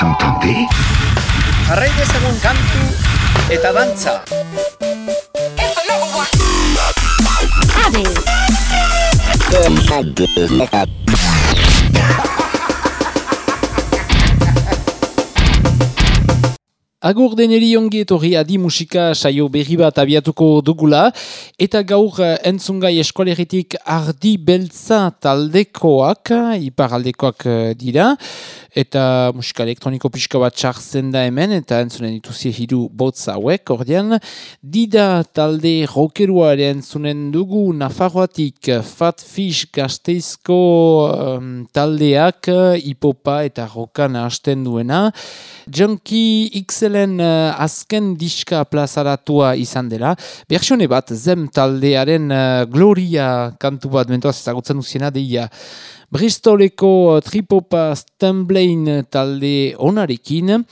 entendez Jarrai dezagun kantu eta dantza. Agur deneri ongi etorri adi musika saio berri bat abiatuko dugula, eta gaur eh, entzungai eskoleritik ardi beltza taldekoak, iparaldekoak eh, dira, eta musika elektroniko pixka bat txartzen da hemen, eta entzunen dituzi hiru botz hauek, ordean, dida talde rokeruare entzunen dugu Nafarroatik Fat Fish gazteizko um, taldeak hipopa eta rokan hasten duena, Junkie XLen uh, azken diska plazaratua izan dela. Bersione bat, zem taldearen uh, gloria kantu bat, mentoaz ezagutzen duziena deia. Bristoleko tripopa Stamblein talde onarekin,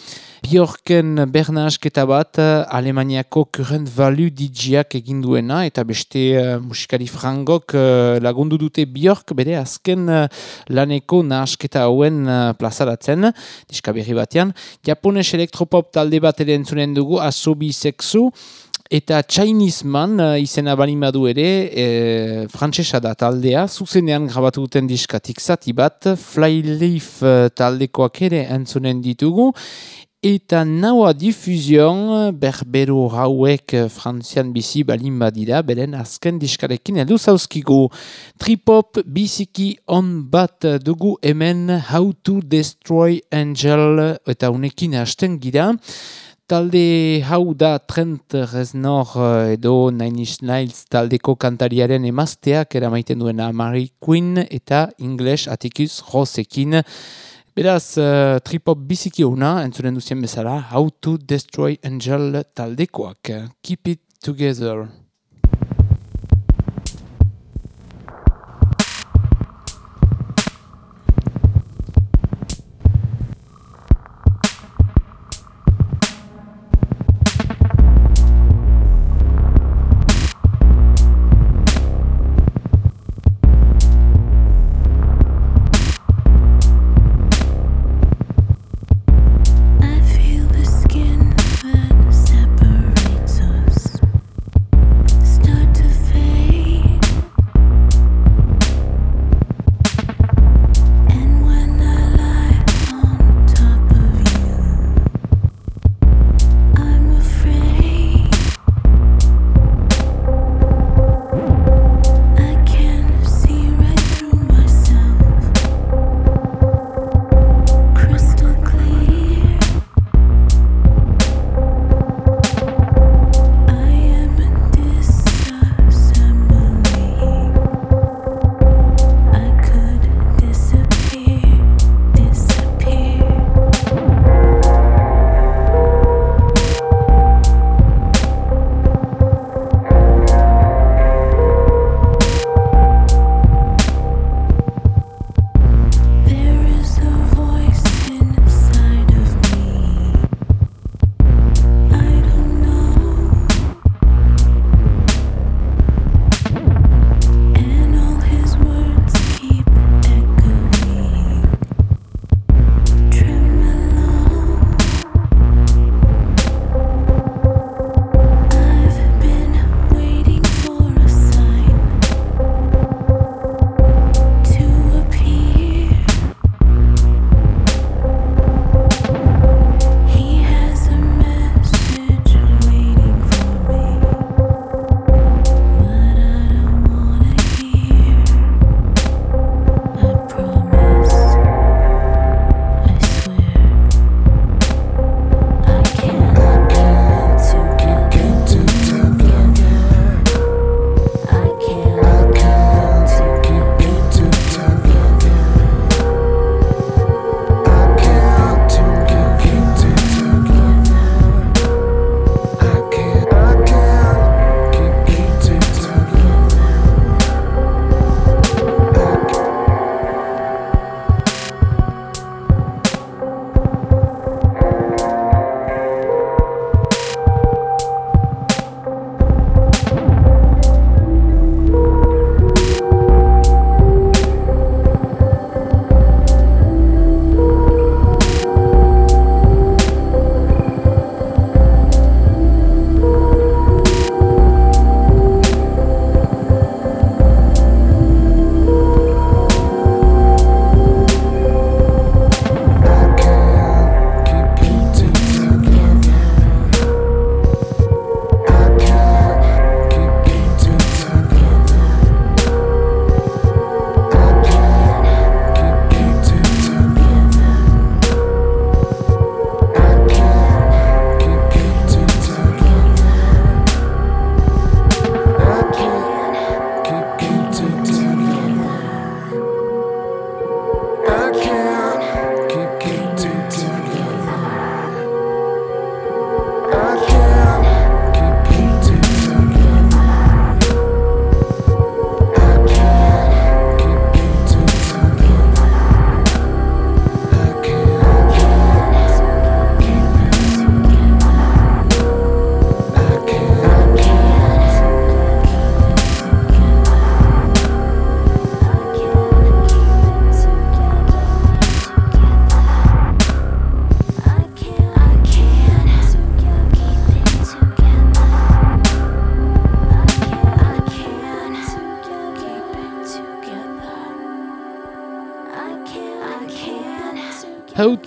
Bjorken Bernasketa bat Alemaniako Current Value DJak egin duena eta beste uh, musikari frangok uh, lagundu dute Bjork bere azken uh, laneko nahasketa hauen uh, plazaratzen, diska berri batean. Japones elektropop talde bat ere entzunen dugu, Asobi Sexu, Eta Chinese Man uh, izena balimadu ere, e, frantsesa da taldea, zuzenean grabatu duten diskatik zati bat, Flyleaf uh, taldekoak ere entzunen ditugu, eta naua difuzion berbero hauek frantzian bizi balin badira, beren azken diskarekin edu zauzkigu. Tripop biziki on bat dugu hemen How to Destroy Angel eta unekin hasten gira. Talde hau da Trent Reznor eh, edo Nine Inch Nails taldeko kantariaren emazteak eramaiten duena Mary Quinn eta English Atticus Rossekin. Beraz, uh, tripop biziki una, entzuren duzien bezala, How to Destroy Angel taldekoak. Keep it together.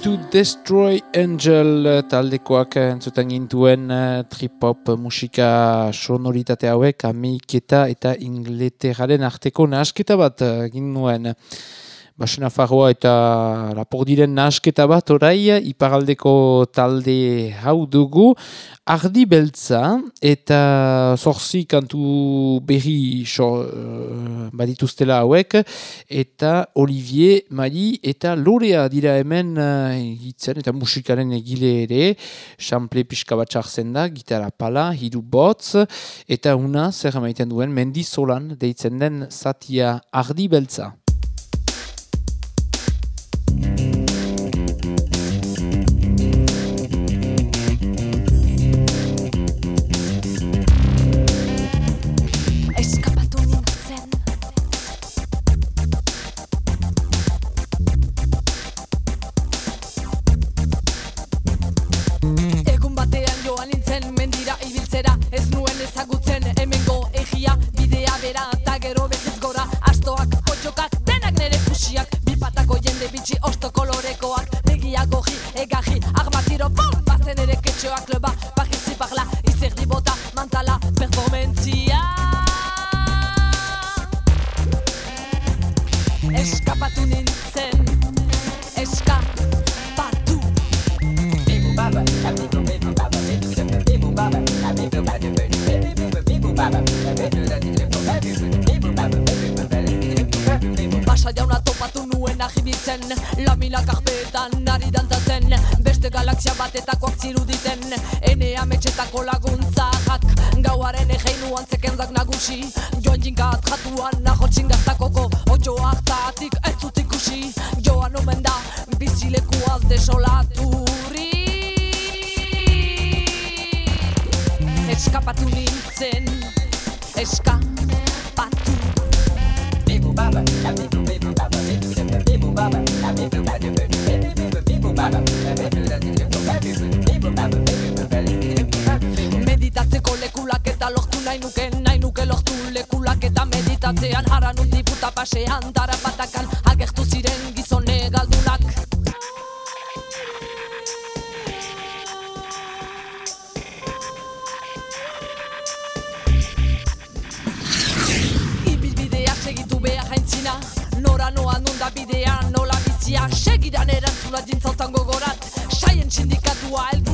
To Destroy Angel taldekoak entzuten gintuen uh, trip-hop musika sonoritate hauek Ameriketa eta Ingleterraren arteko nahasketa bat uh, ginduen. Basena Farroa eta Lapordiren nahasketa bat orai iparaldeko talde hau dugu. Ardi beltza eta zorzi kantu berri so, uh, badituztela hauek eta Olivier, Mali eta Lorea dira hemen uh, eta musikaren egile ere xample pixka bat da, gitara pala, hiru botz eta una zer maiten duen mendizolan deitzen den zatia Ardi beltza. Ardi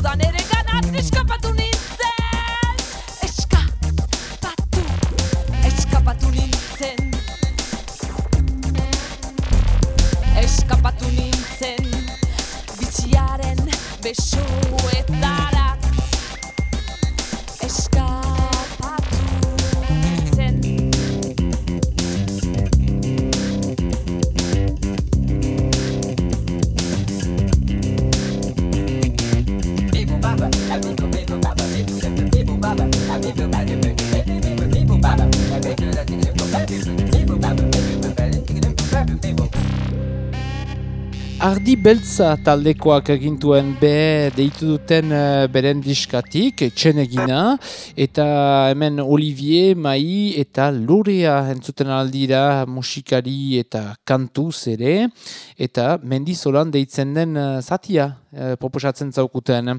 beltza taldekoak egintuen be deitu duten uh, beren diskatik, txenegina, eta hemen Olivier, Mai eta Lorea entzuten aldira musikari eta kantu ere, eta mendizolan deitzen den uh, zatia uh, proposatzen zaukuten.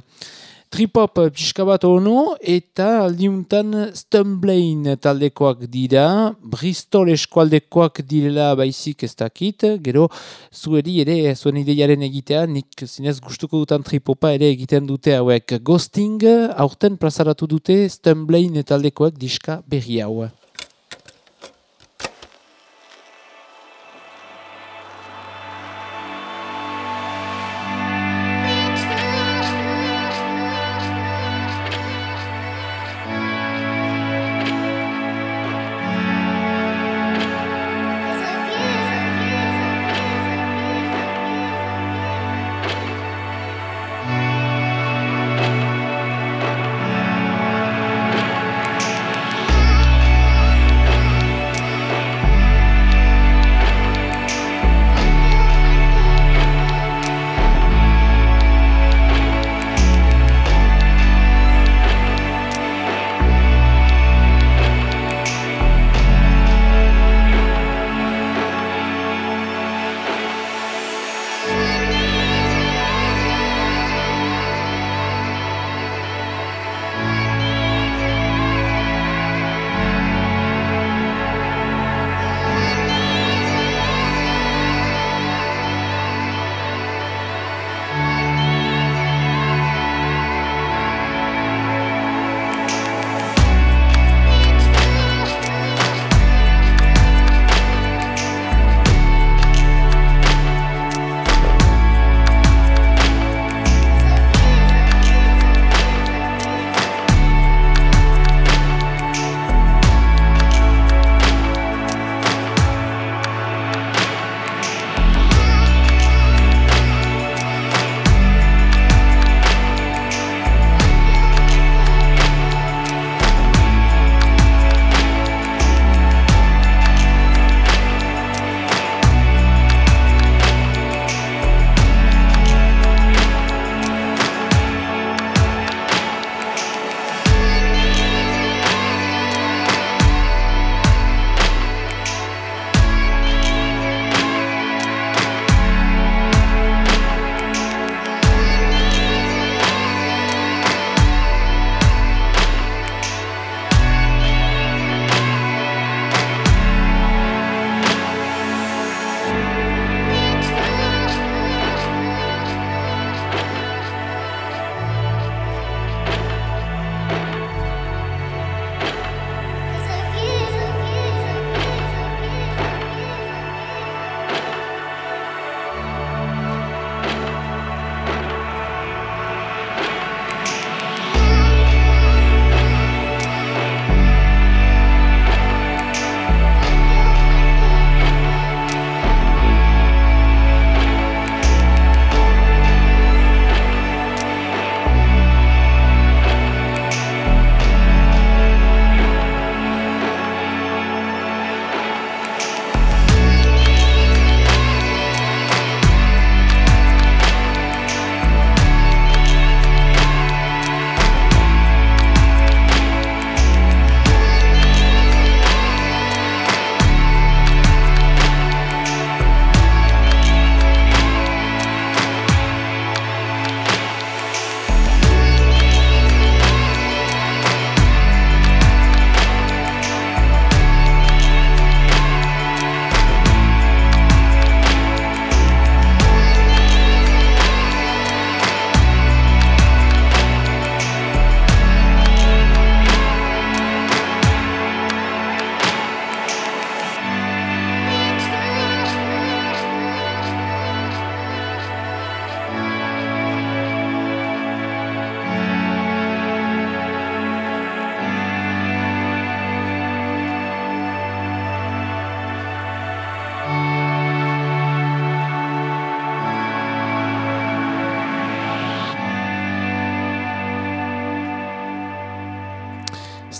Tripop pixka bat eta aldiuntan Stumblain taldekoak dira, Bristol eskualdekoak direla baizik ez dakit, gero zueri ere zuen ideiaren egitea, nik zinez gustuko dutan tripopa ere egiten dute hauek. Ghosting aurten plazaratu dute Stumblain taldekoak diska berri hau.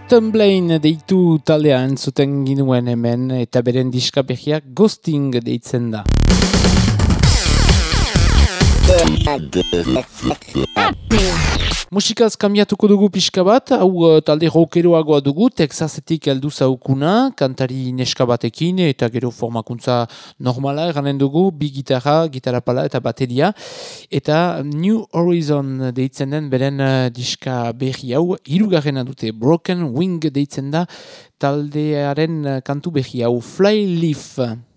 Autumn Blaine deitu taldea entzuten ginuen hemen eta beren diskapegiak ghosting deitzen da. Musikaz kambiatuko dugu pixka bat, hau uh, talde rockeroagoa dugu, Texasetik heldu zaukuna, kantari neska batekin eta gero formakuntza normala eranen dugu, bi gitarra, gitarra pala eta bateria. Eta New Horizon deitzen den beren uh, diska berri hau, hirugarrena dute Broken Wing deitzen da, taldearen uh, kantu berri hau, Flyleaf.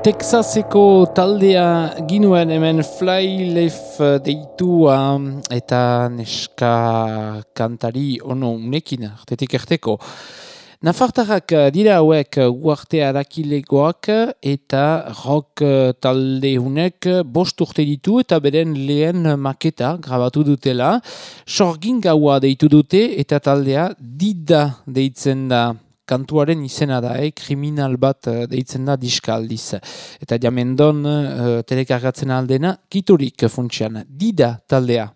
Texaseko taldea ginuen hemen Flyleaf deitua eta neska kantari ono unekin, artetik erteko. Nafartarrak dira hauek uartea dakilegoak eta rock talde hunek bost urte ditu eta beren lehen maketa grabatu dutela. Sorgin gaua deitu dute eta taldea dida deitzen da kantuaren izena da, eh? kriminal bat uh, deitzen da diska aldiz. Eta jamendon uh, telekargatzen aldena, kiturik funtsian, dida taldea.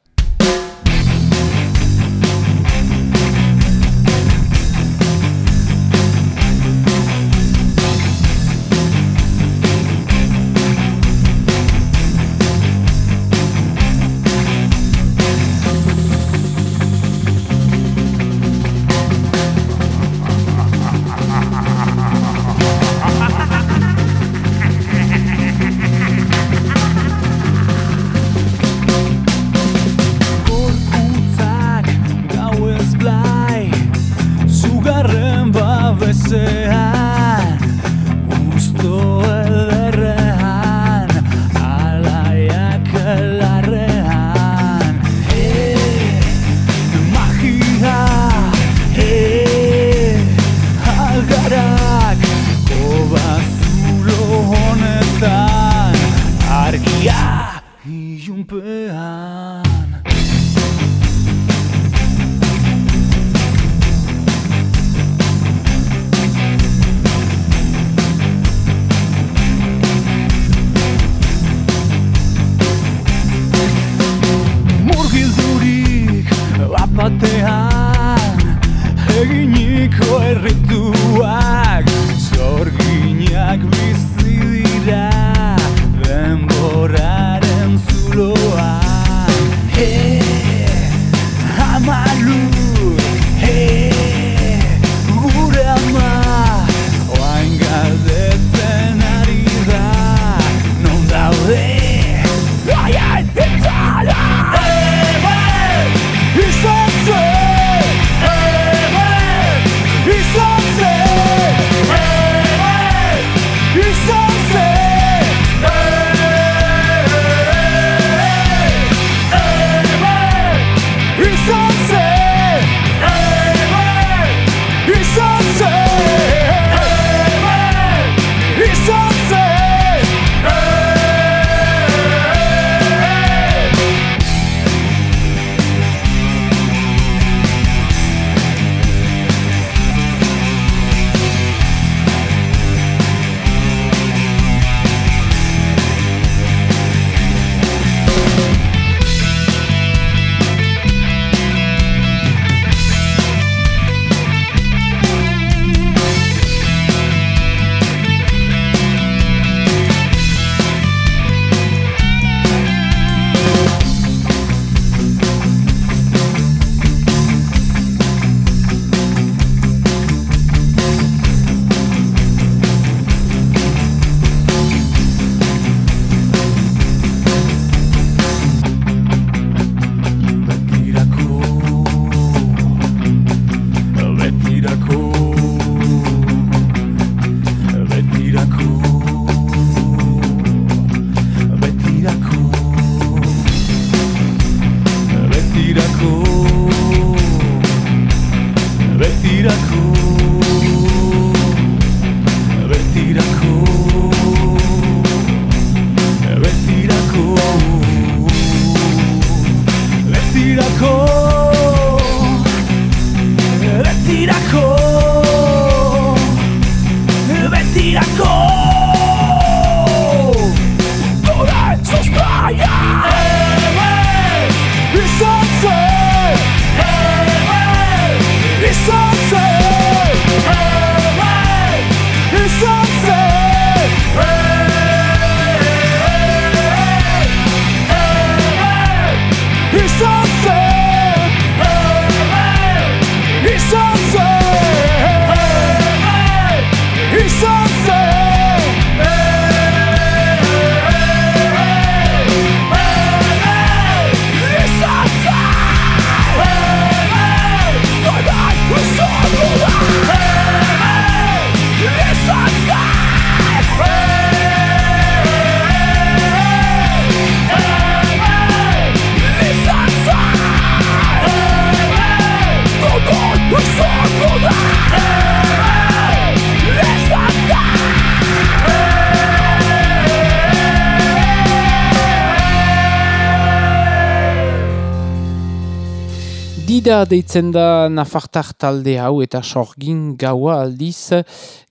Deitzen da Nafartar talde hau eta sorgin gaua aldiz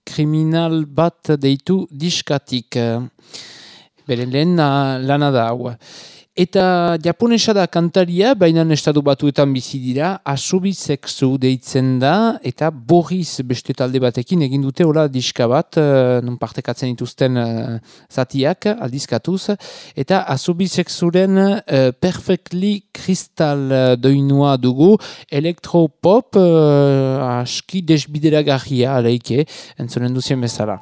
kriminal bat deitu diskatik. Beren lehen na- lana da hau. Eta japonesa da kantaria, baina estatu batuetan bizi dira, asubi sexu deitzen da, eta Boris beste talde batekin egin dute hola diska bat, uh, non partekatzen dituzten uh, zatiak, aldizkatuz, eta asubi sexuren uh, perfectly kristal doinua dugu, elektropop uh, aski desbideragarria aleike, entzonen duzien bezala.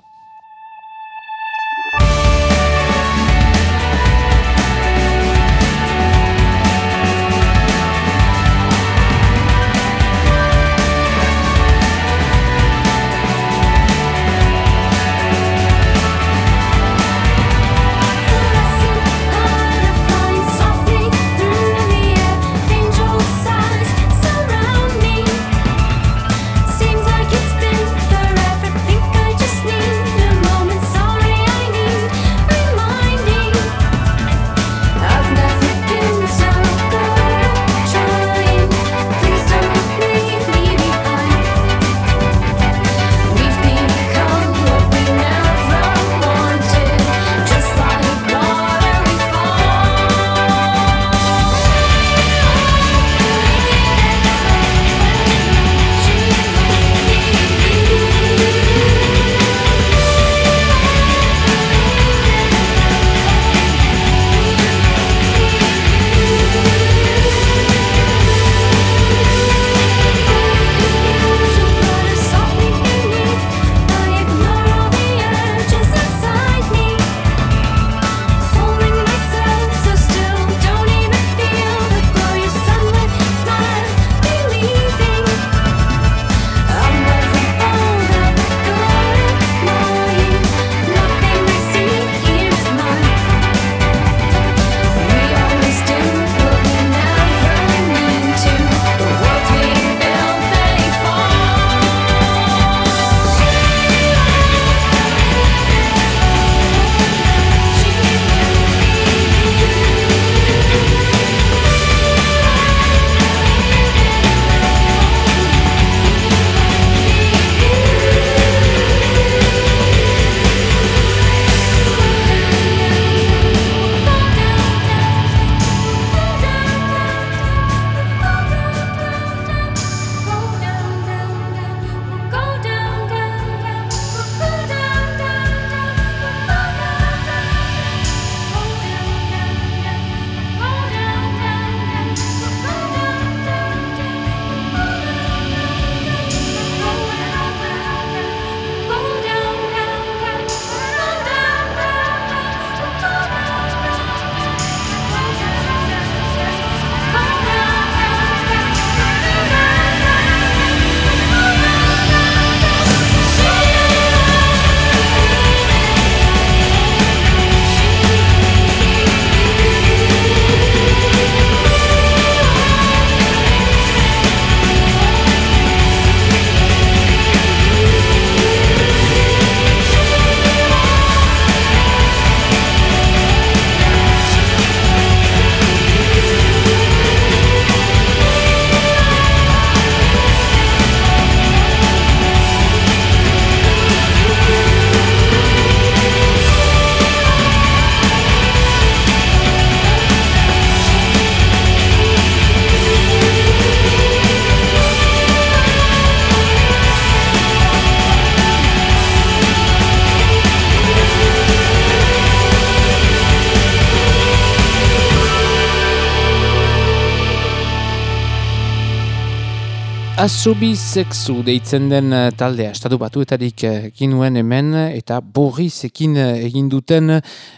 Asobi sexu deitzen den eh, taldea, estatu batuetarik eh, ginuen hemen, eta borriz ekin eh, egin duten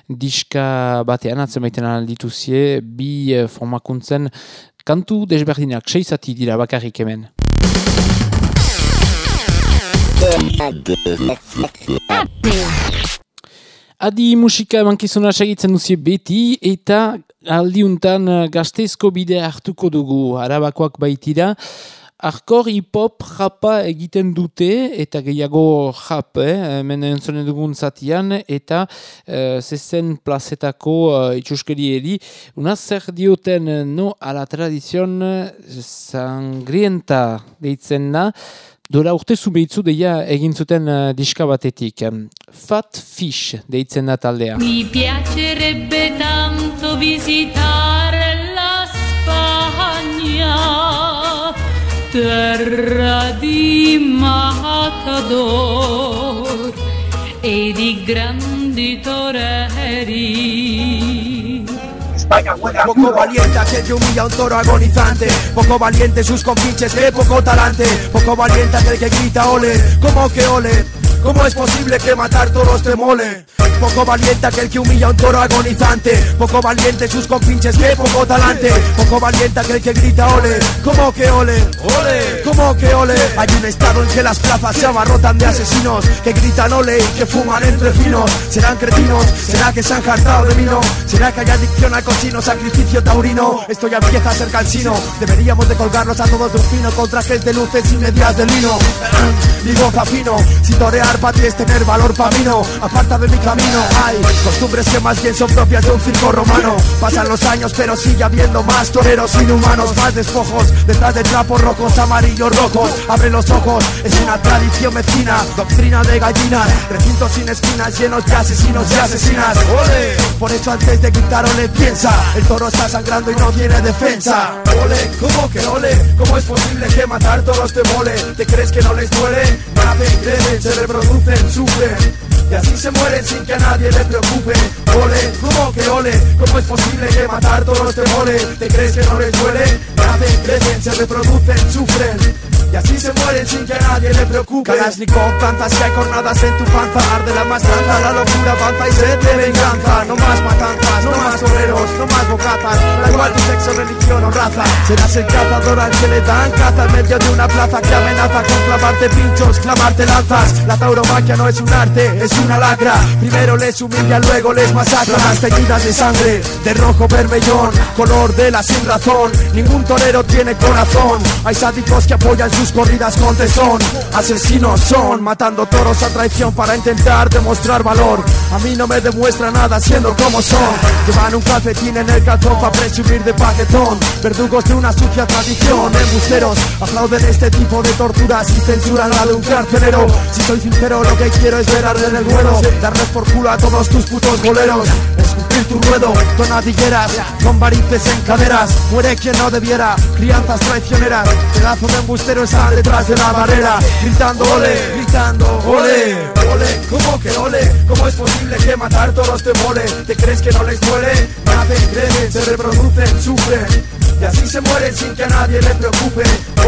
diska batean atzemaiten aldituzie, bi formakuntzen kantu desberdinak, seizati dira bakarrik hemen. Adi musika emankizuna segitzen duzie beti eta aldiuntan gazteizko bide hartuko dugu, arabakoak baitira, Arkor hip-hop japa egiten dute eta gehiago jap, eh? hemen entzonen dugun zatian, eta uh, zezen plazetako uh, itxuskeri eri. Una zer dioten no a la tradizion sangrienta deitzen da, Dora urte zubeitzu deia egin zuten uh, diska batetik. Fat Fish deitzen da taldea. Mi piacerebbe tanto visitare la Spagna terra di matador e di grandi toreri. España Poco valiente aquel que humilla a un toro agonizante. Poco valiente sus compinches que poco talante. Poco valiente aquel que grita ole, como que ole ¿Cómo es posible que matar toros te mole? Poco valiente aquel que humilla a un toro agonizante Poco valiente sus compinches que poco talante Poco valiente aquel que grita ole ¿Cómo que ole? Ole ¿Cómo que ole? Hay un estado en que las plazas se abarrotan de asesinos Que gritan ole y que fuman entre finos ¿Serán cretinos? ¿Será que se han hartado de vino? ¿Será que hay adicción al cochino? Sacrificio taurino Esto ya empieza a ser cansino Deberíamos de colgarnos a todos de un fino Contra aquel de luces y medias de lino Digo zafino Si torear para ti es tener valor pa' mí no Aparta de mi camino hay costumbres que más bien son propias de un circo romano. Pasan los años, pero sigue habiendo más toreros inhumanos, más despojos, detrás de trapos rojos, amarillos, rojos. Abre los ojos, es una tradición mezquina, doctrina de gallinas, recintos sin esquinas llenos de asesinos y asesinas. ¡Ole! Por eso antes de gritar ole piensa, el toro está sangrando y no tiene defensa. Ole, ¿cómo que ole? ¿Cómo es posible que matar toros te mole? ¿Te crees que no les duele? Nacen, crecen, se reproducen, sufren. Y así se mueren sin que a nadie le preocupe Ole, ¿cómo que ole? ¿Cómo es posible que matar todos te mole? ¿Te crees que no les duele? Nacen, crecen, se reproducen, sufren y así se mueren sin que nadie le preocupe. Kalashnikov canta si hay cornadas en tu panza. Arde la matanza, la locura avanza y se de venganza. No más matanzas, no más toreros, no más bocatas Da igual tu sexo, religión o raza. Serás el cazador al que le dan caza En medio de una plaza que amenaza con clavarte pinchos, clavarte lanzas. La tauromaquia no es un arte, es una lacra. Primero les humilla, luego les masacra. Las teñidas de sangre, de rojo vermellón Color de la sin razón. Ningún torero tiene corazón. Hay sádicos que apoyan sus corridas con tesón. Asesinos son, matando toros a traición para intentar demostrar valor. A mí no me demuestra nada siendo como son. Llevan un calcetín en el calzón para presumir de paquetón. Verdugos de una sucia tradición, embusteros Aplauden este tipo de torturas y censuran la de un carcelero. Si soy sincero lo que quiero es ver arder el vuelo Darles por culo a todos tus putos boleros. Escupir tu ruedo, tonadilleras Con varices en caderas. Muere quien no debiera, crianzas traicioneras Pedazo de está detrás de la barrera Gritando ole, gritando ole, ole ¿Cómo que ole? ¿Cómo es posible que matar todos te mole? ¿Te crees que no les duele? Nacen, crecen, se reproducen, sufren y así se mueren sin que a nadie le preocupe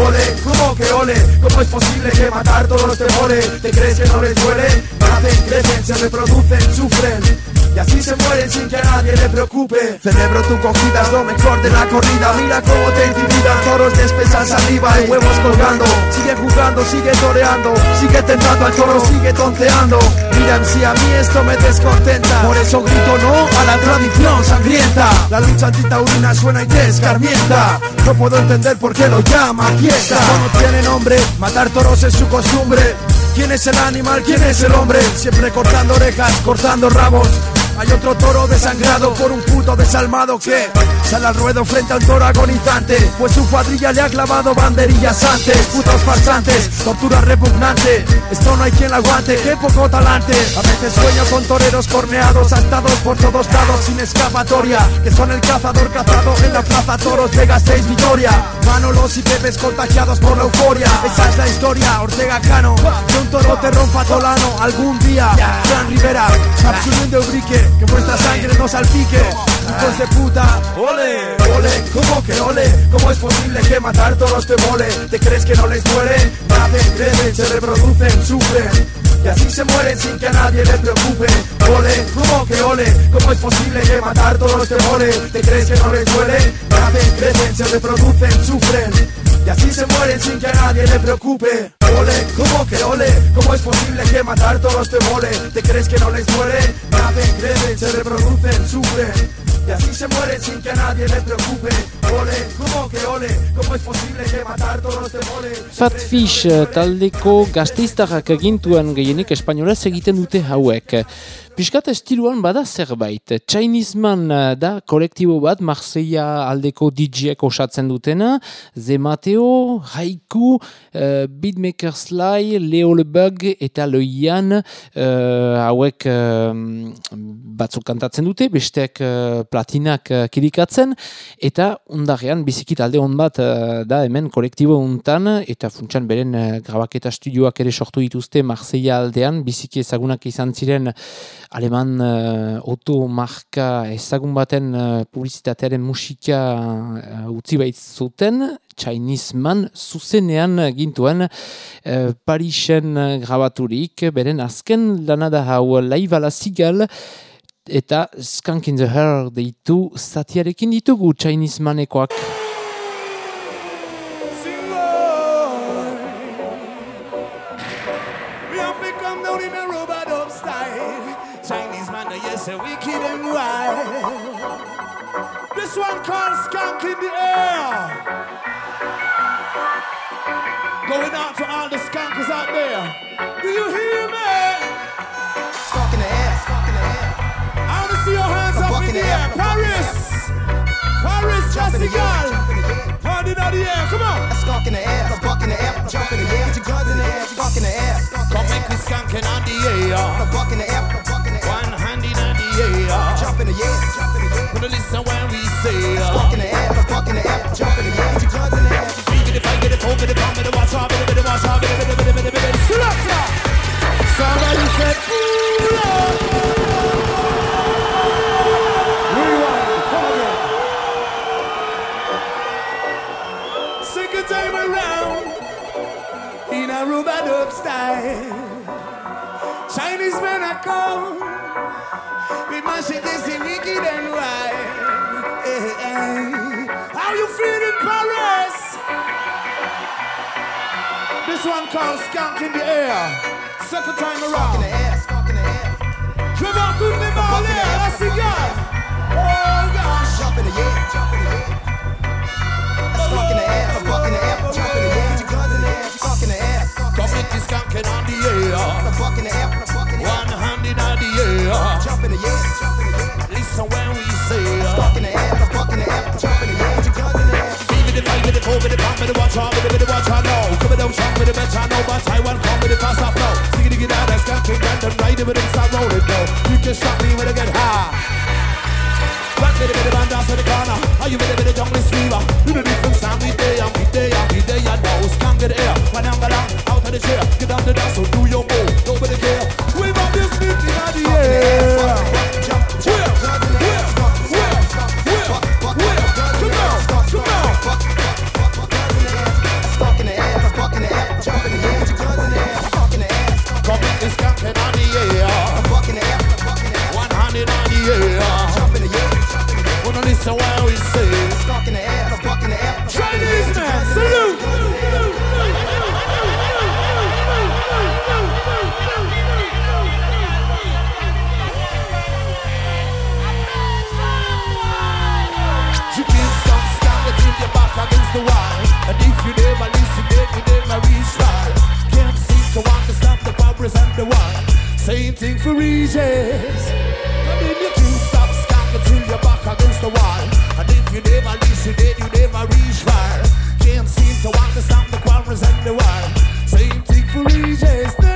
Ole, ¿cómo que ole? ¿Cómo es posible que matar todos te mole? ¿Te crees que no les duele? Nacen, crecen, se reproducen, sufren y así se mueren sin que nadie le preocupe. Celebro tu cogida, es lo mejor de la corrida. Mira cómo te intimidan, toros despesas arriba y huevos colgando. Sigue jugando, sigue toreando, sigue tentando al toro, sigue tonteando. Mira si a mí esto me descontenta. Por eso grito no a la tradición sangrienta. La lucha antitaurina suena y te No puedo entender por qué lo llama fiesta. No tiene nombre, matar toros es su costumbre. ¿Quién es el animal? ¿Quién es el hombre? Siempre cortando orejas, cortando rabos hay otro toro desangrado por un puto desalmado que sale al ruedo frente al toro agonizante. Pues su cuadrilla le ha clavado banderillas antes. Putos farsantes, tortura repugnante. Esto no hay quien la aguante, qué poco talante. A veces sueño con toreros corneados, atados por todos lados sin escapatoria. Que son el cazador cazado en la plaza Toros de Gasteiz Vitoria. Manolos y pepes contagiados por la euforia. Esa es la historia, Ortega Cano. Que un toro te rompa tolano algún día. Fran Rivera, absumiendo Eubrique que vuestra sangre no salpique. hijos de puta. Ole, ole, ¿cómo que ole? ¿Cómo es posible que matar toros te mole? ¿Te crees que no les duele? Nacen, crecen, se reproducen, sufren. Y así se mueren sin que a nadie les preocupe. Ole, ¿cómo que ole? ¿Cómo es posible que matar toros te mole? ¿Te crees que no les duele? Nacen, crecen, se reproducen, sufren. Y así se mueren sin que a nadie le preocupe. Ole, ¿cómo que ole? ¿Cómo es posible que matar todos te mole? ¿Te crees que no les duele? Nacen, crecen, se reproducen, sufren. Y así se mueren sin que a nadie les preocupe. Ole, ¿cómo que ole? ¿Cómo es posible que matar todos te mole? Fat Fish eh, taldeko gazteiztarrak egintuen gehienik espainolez egiten dute hauek. Piskat estiluan bada zerbait. Chinese Man eh, da kolektibo bat Marseilla aldeko DJek osatzen dutena. Ze Mateo, Haiku, uh, Sly, Leo Lebug eta Loian uh, hauek uh, batzuk kantatzen dute, besteak uh, platinak uh, kirikatzen, eta undarrean biziki talde hon bat uh, da hemen kolektibo untan, eta funtsan beren uh, grabaketa studioak ere sortu dituzte Marseilla aldean, biziki ezagunak izan ziren aleman uh, automarka ezagun baten uh, publizitatearen musika uh, utzi bait zuten, Chinese Man zuzenean gintuen uh, Parisen grabaturik, beren azken lanada hau laibala zigal, eta Skunk in the Hair deitu zatiarekin ditugu Chinese Manekoak. Wicked and. This one called Skunk in the Air. Going out to all the skunkers out there. Do you hear me? Skunk in the air, skunk in the air. I want to see your hands up in in the air. air, a buck in the Paris. Paris, in Jesse girl. in the air. Hand it out the air. Come on. A skunk in the air, a buck in the air, jump in the air. Get your guns in the air, skunk in the air. Come make me skanking on the air. buck in the air, a in the air. One hand in the air. Jump in the air, jump in the air. Gonna listen when we say. Skunk in the air, buck in the air, jump in the air bit of bit Rewind. Second time around, in a rubber dub style. Chinese men are come with my shit wicked and How you feeling, Paris? This one called Skunk in the Air. Second time around. Skunk in the air, skunk in the air. Je vais en tourner dans l'air, la cigale. Oh gosh. Jump in the air, jump in the air. Skunk in the air, in the air, jump in the air. Get your guns in the air, skunk in the air. Come with this skunking on the air. A in the air, in the air. One hand in the air. Jump in the air, jump in the air. Listen when we say. Skunk in the air, in the air, jump in the air. Your guns in the air. Three with the five with the four with the five with the watch out, with the watch out now. With the strong the bench, I know, but Taiwan come with the fast off now. Sticky diggy down, that's skunking and then ride it with them start rolling now. You can stop me when I get high. Rock with the with the band dance in the corner. Are you with the with the jungle sweeper? Do the different sound we day and we day and we day and. Skunk in the air, when I'm along, out of the chair. Get down the dance, so Wanna listen we say Skunk in the air, a buck in the air. Chinese man, guns in the air. salute! You can't stop, stop until you're back against the wall And if you never listen, then you never reach far Can't seem to understand the powers and the one Same thing for regions stop back against the wall. And if you never listen, then you never reach far. Can't seem to understand the quarrels and the one Same thing for regions,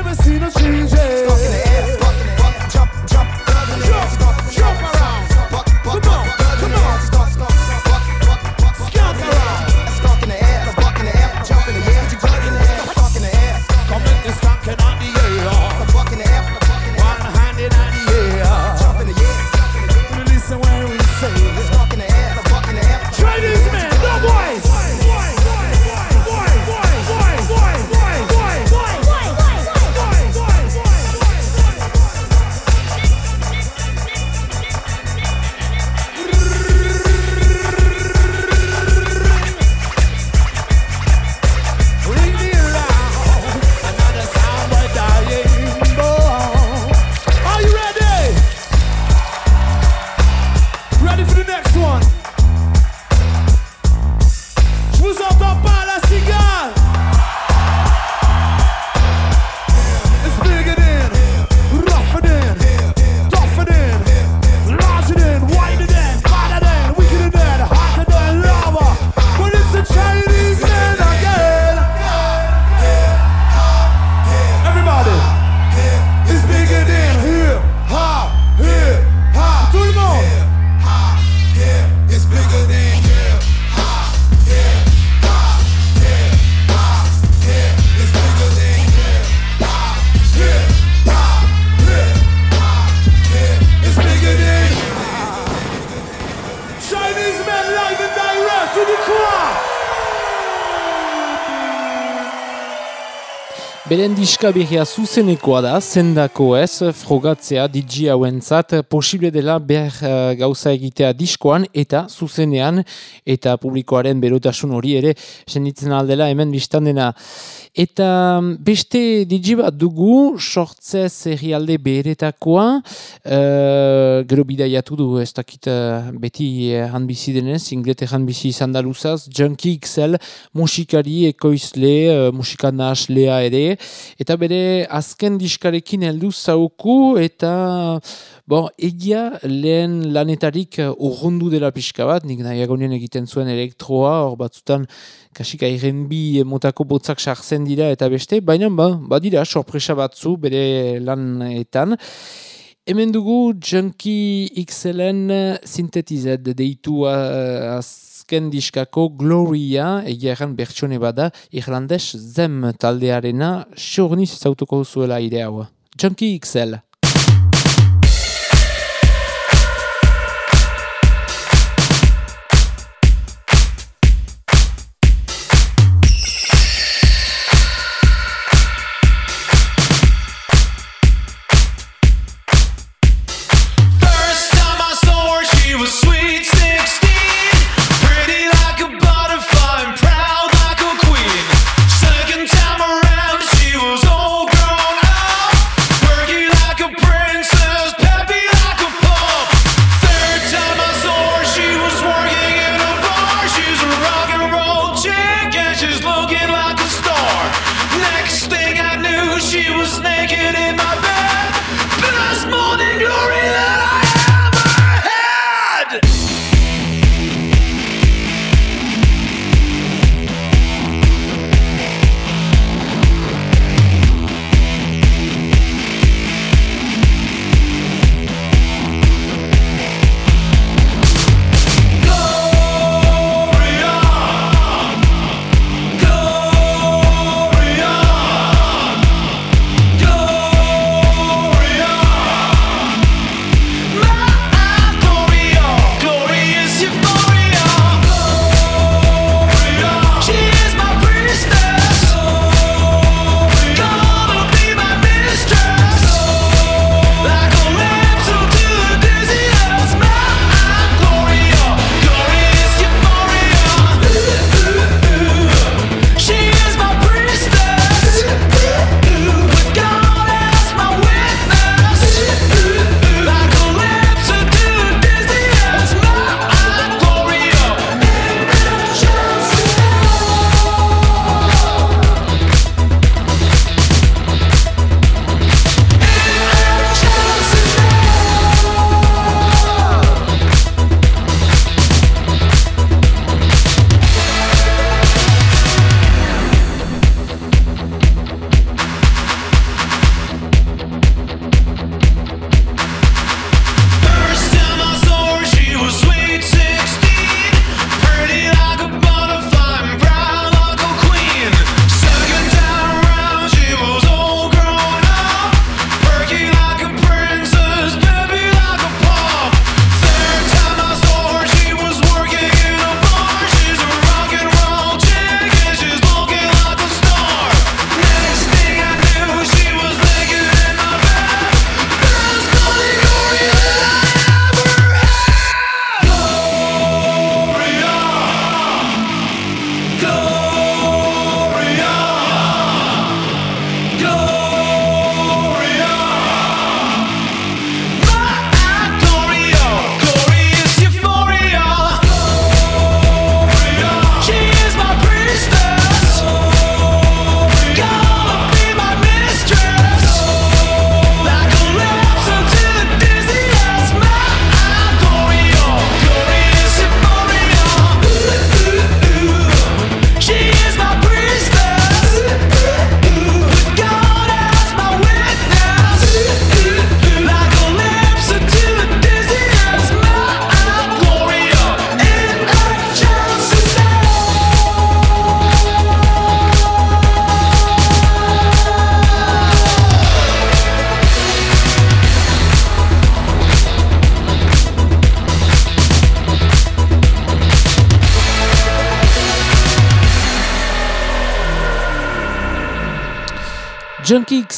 diska berria zuzenekoa da, zendako ez, frogatzea DJ hauentzat posible dela behar uh, gauza egitea diskoan eta zuzenean eta publikoaren berotasun hori ere senditzen aldela hemen biztan dena. Eta mm, beste DJ dugu, sortzez herrialde beheretakoa, uh, gero bidaiatu du ez dakit uh, beti uh, hanbizi denez, inglete hanbizi izan daluzaz, Junkie XL, musikari, ekoizle, uh, musikan nahaslea ere, eta bere azken diskarekin heldu zauku eta bon, egia lehen lanetarik urrundu dela pixka bat, nik nahiagonen egiten zuen elektroa, hor batzutan kasika bi motako botzak sartzen dira eta beste, baina ba, badira sorpresa batzu bere lanetan. Hemen dugu Junkie XLN sintetizet deitu uh, azken diskako Gloria egiaren bertsone bada irlandes zem taldearena xorniz zautuko zuela ide hau. Junkie XL.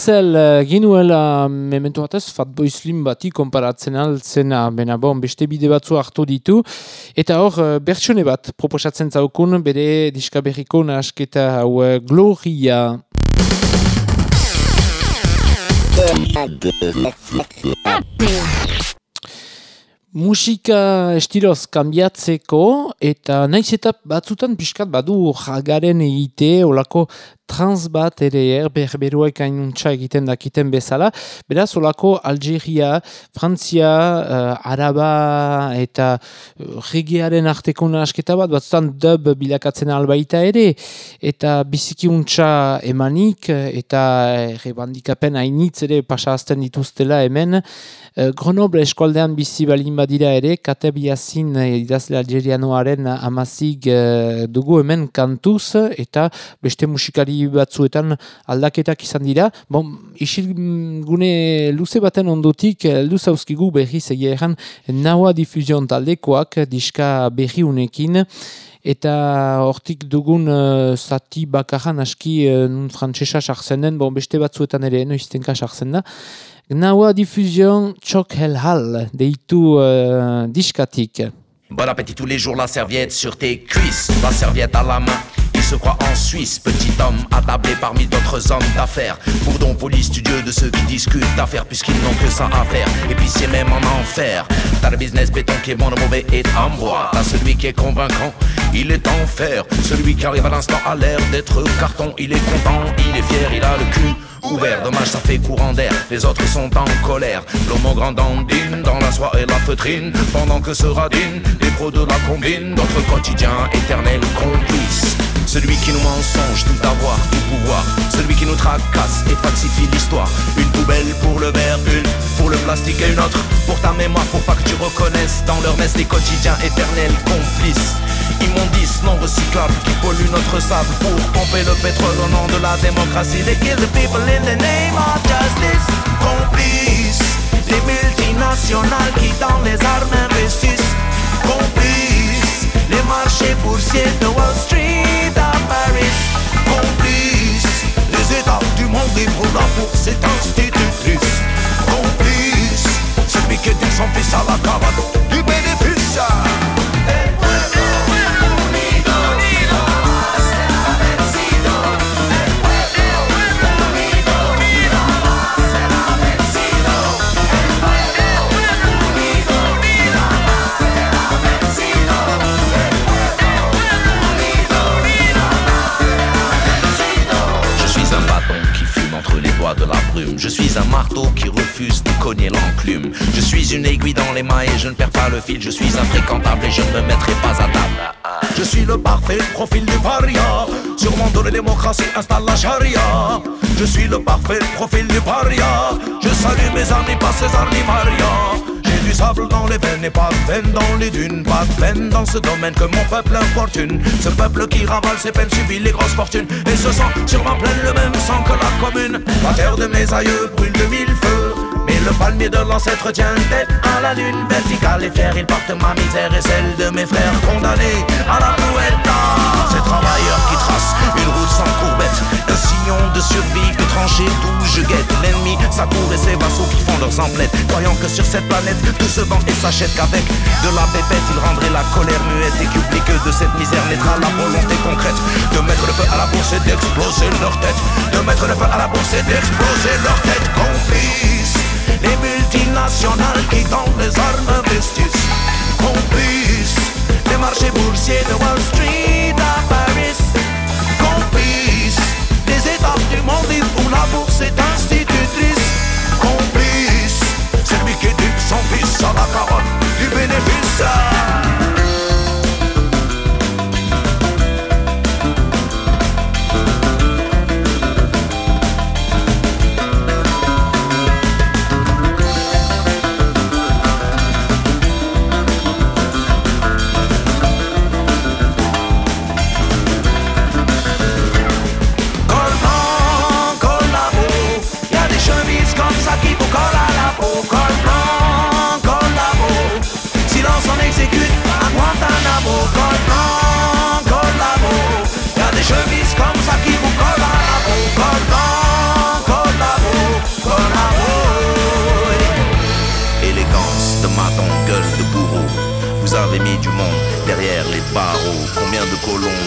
XL uh, genuela memento batez Fatboy Slim bati konparatzen altzena bena bon beste bide batzu hartu ditu. Eta hor uh, bertsone bat proposatzen zaukun bere diska berriko nahasketa hau uh, Gloria. Musika estiloz kanbiatzeko eta naiz eta batzutan pixkat badu jagaren egite olako trans bat ere er, berberuak ainuntza egiten dakiten bezala. Beraz, olako Algeria, Frantzia, uh, Araba eta uh, regiaren arteko nahasketa bat, batzutan dub bilakatzen albaita ere, eta bizikiuntza emanik, eta rebandikapen hainitz ere pasazten dituztela hemen, uh, Grenoble eskualdean bizi balin badira ere, kate biazin idazle algerianoaren amazig uh, dugu hemen kantuz, eta beste musikari batzuetan aldaketak izan dira. Bon, isilgune luze baten ondotik, heldu zauzkigu berri zegeran naua difuzion taldekoak diska berri unekin, eta hortik dugun uh, zati bakarran aski uh, nun frantzesa sartzen bon, beste batzuetan ere noiztenka sartzen da. Naua difuzion txok helhal deitu uh, diskatik. Bon appétit tous les jours, la serviette sur tes cuisses, la serviette à la main. Il se croit en Suisse, petit homme attablé parmi d'autres hommes d'affaires. Bourdon poli studieux de ceux qui discutent d'affaires puisqu'ils n'ont que ça à faire. Et puis c'est même en enfer. T'as le business béton qui est bon, le mauvais est en bois. T'as celui qui est convaincant, il est en fer. Celui qui arrive à l'instant a l'air d'être carton, il est content, il est fier, il a le cul ouvert. Dommage, ça fait courant d'air. Les autres sont en colère. L'homme grand dandine dans la soie et la feutrine. Pendant que se radine les pros de la combine. Notre quotidien éternel complice. Celui qui nous mensonge, tout avoir, tout pouvoir. Celui qui nous tracasse et falsifie l'histoire. Une poubelle pour le verre, une pour le plastique et une autre pour ta mémoire. Pour pas que tu reconnaisses dans leur nest les quotidiens éternels complices. Immondices non recyclables qui polluent notre sable pour pomper le pétrole au nom de la démocratie. They kill the people in the name of justice. Complices, les multinationales qui dans les armes investissent. Complices, les marchés boursiers de Wall Street à Paris. Complices, les États du monde libre la bourse est institutrice. Complices, celui qui dit son fils à la cabane du bénéfice. Je suis un marteau qui refuse de cogner l'enclume. Je suis une aiguille dans les mains et je ne perds pas le fil. Je suis infréquentable et je ne me mettrai pas à table. Je suis le parfait profil du paria. Sur mon dos démocratie installe la charia. Je suis le parfait profil du paria. Je salue mes amis, pas César ni Maria. Sable dans les veines et pas de veine dans les dunes. Pas peine dans ce domaine que mon peuple importune. Ce peuple qui ravale ses peines subit les grosses fortunes. Et se sent sur ma plaine le même sang que la commune. La terre de mes aïeux brûle de mille feux. Le palmier de l'ancêtre tient tête à la lune verticale et fière. Il porte ma misère et celle de mes frères condamnés à la bouetta. Ces travailleurs qui tracent une route sans courbette. Un sillon de survie, de tranchées d'où je guette l'ennemi. Sa cour et ses vassaux qui font leurs emplettes. Croyant que sur cette planète tout se vend et s'achète qu'avec de la pépette, il rendrait la colère muette et qu'oublie que de cette misère naîtra la volonté concrète de mettre le feu à la bourse et d'exploser leur tête. De mettre le feu à la bourse et d'exploser leur tête. Complices, les multinationales qui dans les armes investissent. Complices, les marchés boursiers de Wall Street à Paris. Complices, les États du monde où la bourse est institutrice. Complices, celui qui éduque son fils à la carotte du bénéfice.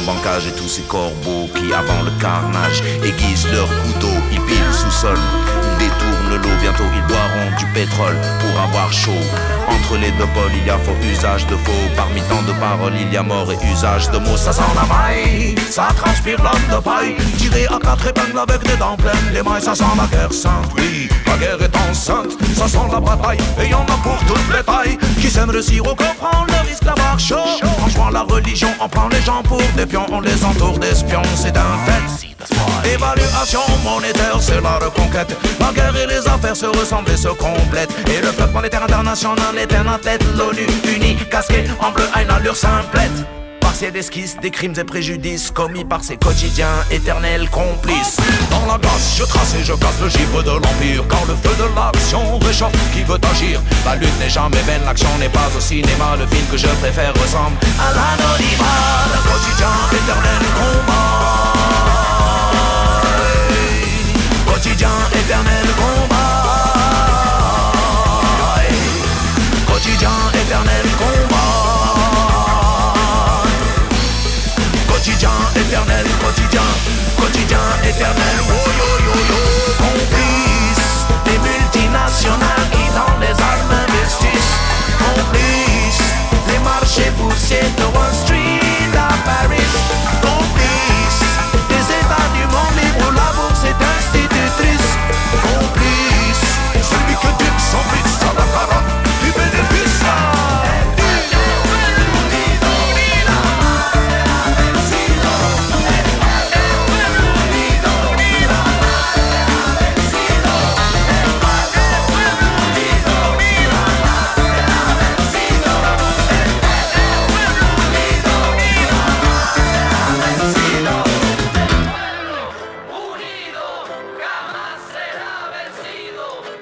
Colons, bancages et tous ces corbeaux qui, avant le carnage, aiguisent leurs couteaux. Ils pilent le sous-sol, Bientôt ils boiront du pétrole pour avoir chaud. Entre les deux pôles, il y a faux usage de faux. Parmi tant de paroles, il y a mort et usage de mots. Ça sent la maille, ça transpire l'homme de paille. Tiré à quatre épingles avec des dents pleines. Les mailles, ça sent la guerre sainte. Oui, la guerre est enceinte. Ça sent la bataille. Et y en a pour toutes les tailles. Qui sème le sirop, comprend le risque d'avoir chaud. En jouant la religion, on prend les gens pour des pions. On les entoure d'espions, c'est un fait. Évaluation monétaire, c'est la reconquête. La guerre et les affaires se ressemblent et se complètent. Et le peuple monétaire international est un athlète. L'ONU unie, casqué en bleu, a une allure simplette. Parcier d'esquisses, des crimes et préjudices commis par ces quotidiens éternels complices. Dans la glace, je trace et je casse le givre de l'empire. Quand le feu de l'action réchauffe, qui veut agir? La lutte n'est jamais vaine, l'action n'est pas au cinéma. Le film que je préfère ressemble à l'anonymat. Le quotidien éternel combat. Quotidien éternel combat. Quotidien éternel combat. Quotidien éternel, quotidien, quotidien éternel. Oh yo yo yo, complice des multinationales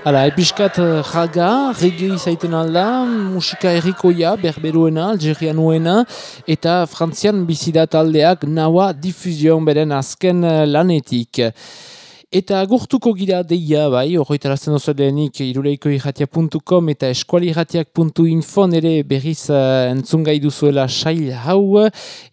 Hala, episkat eh, jaga, reggae izaiten alda, musika errikoia, berberuena, algerianuena, eta frantzian bizida taldeak naua difuzion beren azken eh, lanetik. Eta gurtuko gira deia, bai, horretarazten oso denik iruleikoirratia.com eta eskualirratiak.info nere berriz uh, entzungai duzuela sail hau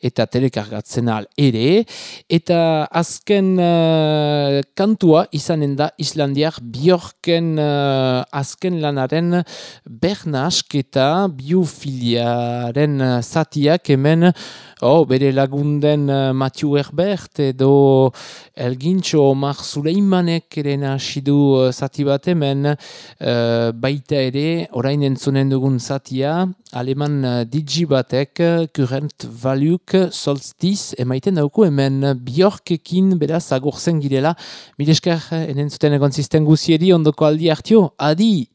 eta telekargatzen al ere. Eta azken uh, kantua izanen da Islandiak Bjorken uh, azken lanaren bernask eta biofiliaren zatiak hemen Oh, bere lagunden uh, Mathieu Herbert edo Elgintxo Omar Suleimanek ere nahasi du uh, zati bat hemen. Uh, baita ere orain entzunen dugun zatia aleman uh, digi batek current valuk solstiz emaiten dauku hemen. Bjorkekin beraz agurzen girela. Mileskar enen zuten egon zisten guzieri ondoko aldi hartio. Adi